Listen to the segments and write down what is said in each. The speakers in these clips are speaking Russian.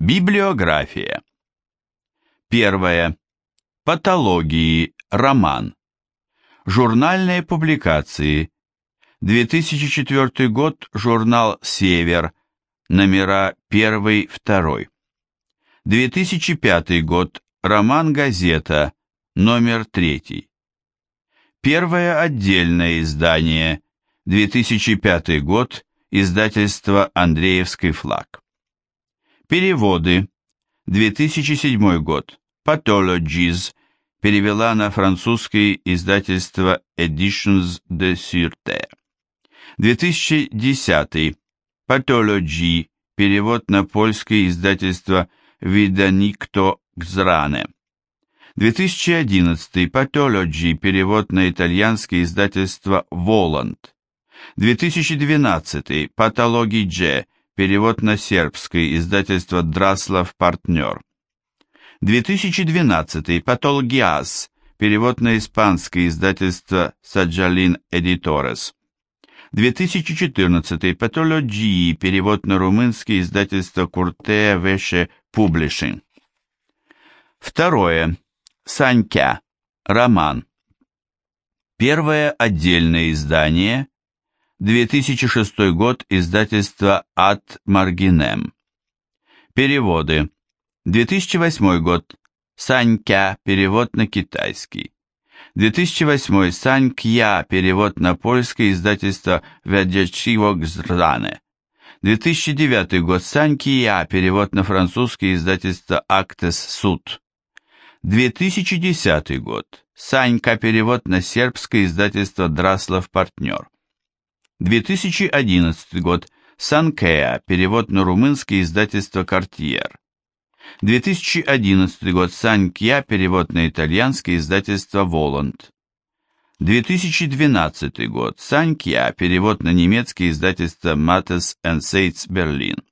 Библиография. Первое. Патологии. Роман. Журнальные публикации. 2004 год. Журнал «Север». Номера 1-2. 2005 год. Роман «Газета». Номер 3. Первое отдельное издание. 2005 год. Издательство «Андреевский флаг». Переводы. 2007 год. Pathologies. Перевела на французский издательство Editions de Sûreté. 2010. Pathology. Перевод на польский издательство Виданикто Гзране. 2011. Pathology. Перевод на итальянский издательство Воланд. 2012. Патологий Дж. Перевод на сербский. Издательство Драслов Партнер. 2012. Патологиас. Перевод на испанский. Издательство Саджалин Эдиторес. 2014. Патологии. Перевод на румынский. Издательство Куртея Веше Публишин. Второе. Санька. Роман. Первое отдельное издание 2006 год, издательство Ад Маргинем. Переводы. 2008 год. Санька, перевод на китайский. 2008 Санькя, перевод на польский, издательство Вядячиво Гзране. 2009 год. Санькия, перевод на французский, издательство Актес Суд. 2010 год. Санька, перевод на сербское, издательство Драслов Партнер. 2011 год. Санкеа. Перевод на румынский издательство Картьер. 2011 год. Санкья. Перевод на итальянский издательство Воланд. 2012 год. Санкья. Перевод на немецкий издательство Mattes Сейтс Берлин.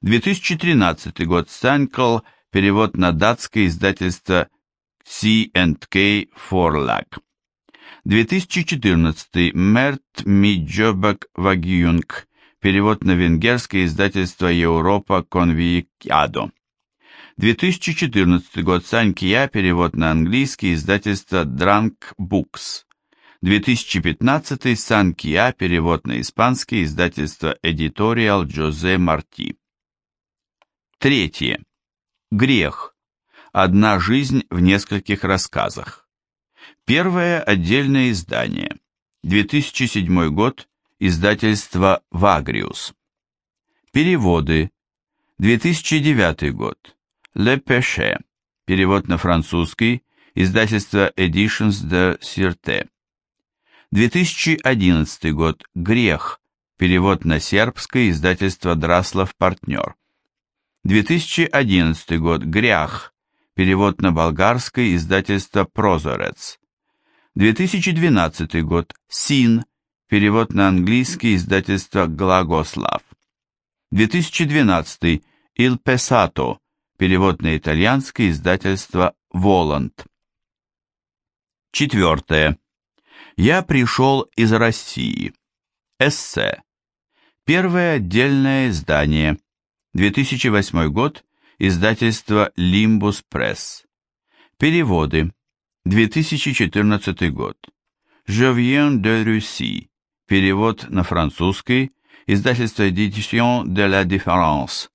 2013 год. Санкл. Перевод на датское издательство C&K Forlag. 2014. Мерт Миджобак Вагюнг. Перевод на венгерское издательство Европа Конвиядо. 2014 год. Санькия. Перевод на английский издательство Дранк Букс. 2015. Санкия. Перевод на испанский издательство Editorial Джозе Марти. Третье. Грех. Одна жизнь в нескольких рассказах. Первое отдельное издание. 2007 год. Издательство Вагриус. Переводы. 2009 год. Le Péché. Перевод на французский. Издательство Editions de Sûreté. 2011 год. Грех. Перевод на сербский. Издательство Драслов Партнер. 2011 год. Грях. Перевод на болгарский. Издательство Прозорец. 2012 год. Син. Перевод на английский издательство Глагослав. 2012. Il Pesato. Перевод на итальянский издательство Воланд. Четвертое. Я пришел из России. Эссе. Первое отдельное издание. 2008 год. Издательство Limbus Press. Переводы. 2014 год. Viens de Russie. Перевод на французский. Издательство Édition de la Différence.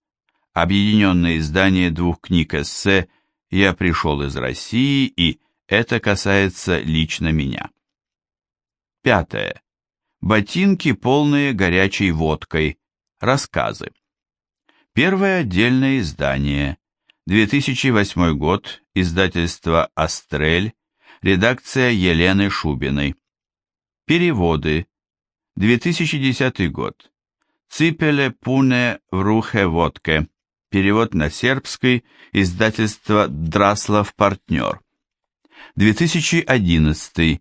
Объединенное издание двух книг эссе «Я пришел из России» и «Это касается лично меня». Пятое. Ботинки, полные горячей водкой. Рассказы. Первое отдельное издание. 2008 год. Издательство «Астрель». Редакция Елены Шубиной. Переводы. 2010 год. Ципеле пуне в рухе водке. Перевод на сербский. Издательство Драслов Партнер. 2011.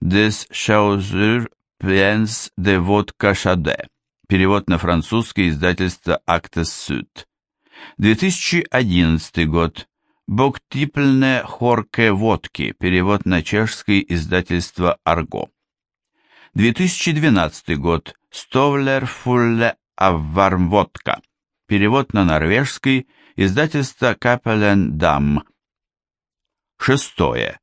Des Chausur Plens de Vodka Шаде. Перевод на французский. Издательство Actes Sud. 2011 год. Боктипльне хорке водки. Перевод на чешский издательство Арго. 2012 год. Стовлер фулле аввармводка. перевод на норвежский, издательство Капелен Дам. Шестое.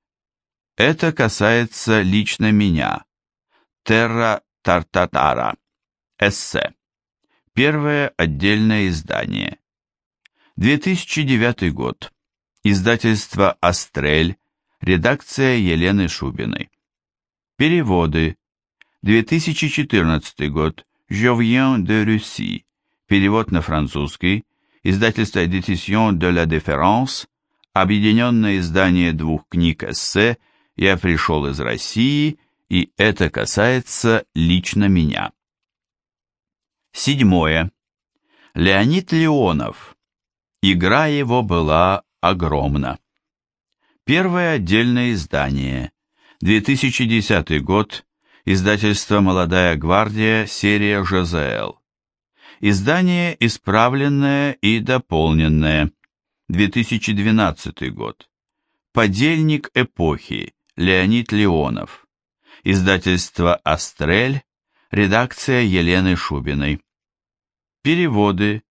Это касается лично меня. Терра Тартатара. Эссе. Первое отдельное издание. 2009 год. Издательство «Астрель», редакция Елены Шубиной. Переводы. 2014 год. Жовьен де Руси. Перевод на французский. Издательство Édition de la Déférence. Объединенное издание двух книг эссе «Я пришел из России» и «Это касается лично меня». Седьмое. Леонид Леонов. Игра его была огромна. Первое отдельное издание. 2010 год. Издательство «Молодая гвардия», серия ЖЗЛ. Издание исправленное и дополненное. 2012 год. Подельник эпохи. Леонид Леонов. Издательство «Астрель», редакция Елены Шубиной. Переводы.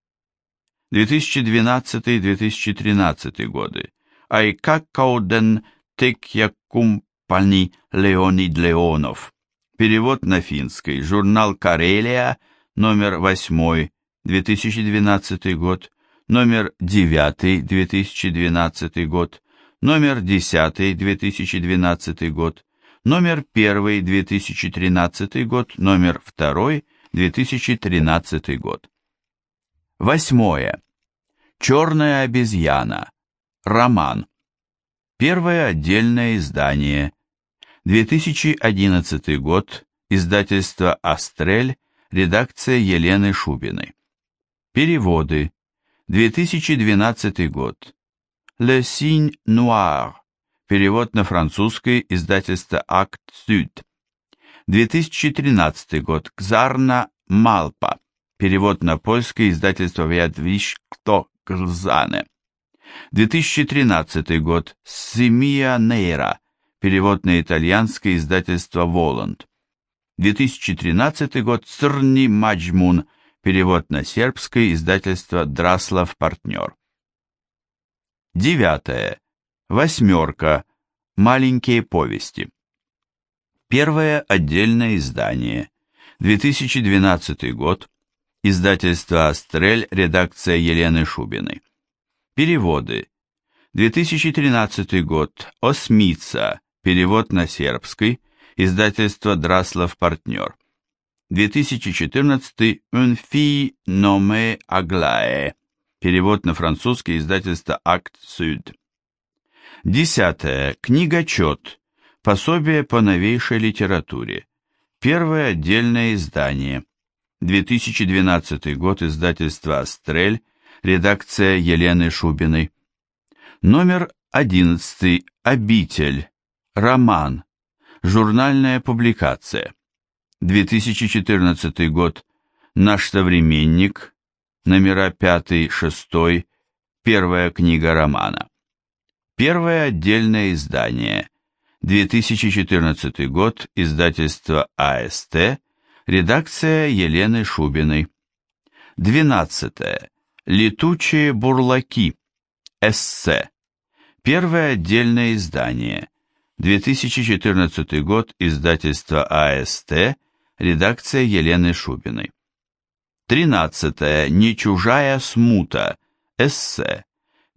2012-2013 годы. Айкакауден Текьякумпани Леонид Леонов. Перевод на финский. Журнал «Карелия», номер 8, 2012 год, номер 9, 2012 год, номер 10, 2012 год, номер 1, 2013 год, номер 2, 2013 год. Восьмое. Черная обезьяна. Роман. Первое отдельное издание. 2011 год. Издательство «Астрель», редакция Елены Шубиной. Переводы. 2012 год. Le Signe Noir. Перевод на французский, издательство Акт Сюд. 2013 год. Кзарна Малпа. Перевод на польский, издательство Вядвиш Кто Глзане. 2013 год. Семия Нейра. Перевод на итальянский, издательство Воланд. 2013 год. Срни Маджмун. Перевод на сербский, издательство Драслав Партнер. Девятое. Восьмерка. Маленькие повести. Первое отдельное издание. 2012 год. Издательство «Астрель», редакция Елены Шубиной. Переводы. 2013 год. «Осмица», перевод на сербский, издательство «Драслов партнер». 2014 «Un fille nommée Aglaé», перевод на французский, издательство «Акт Сюд». Десятое. Книгочет. Пособие по новейшей литературе. Первое отдельное издание. 2012 год, издательство «Астрель», редакция Елены Шубиной. Номер 11. Обитель. Роман. Журнальная публикация. 2014 год. Наш современник. Номера 5-6. Первая книга романа. Первое отдельное издание. 2014 год. Издательство АСТ. Редакция Елены Шубиной. 12. Летучие бурлаки. Эссе. Первое отдельное издание. 2014 год. Издательство АСТ. Редакция Елены Шубиной. 13. Не чужая смута. Эссе.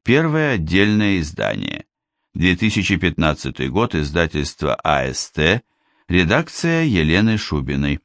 Первое отдельное издание. 2015 год. Издательство АСТ. Редакция Елены Шубиной.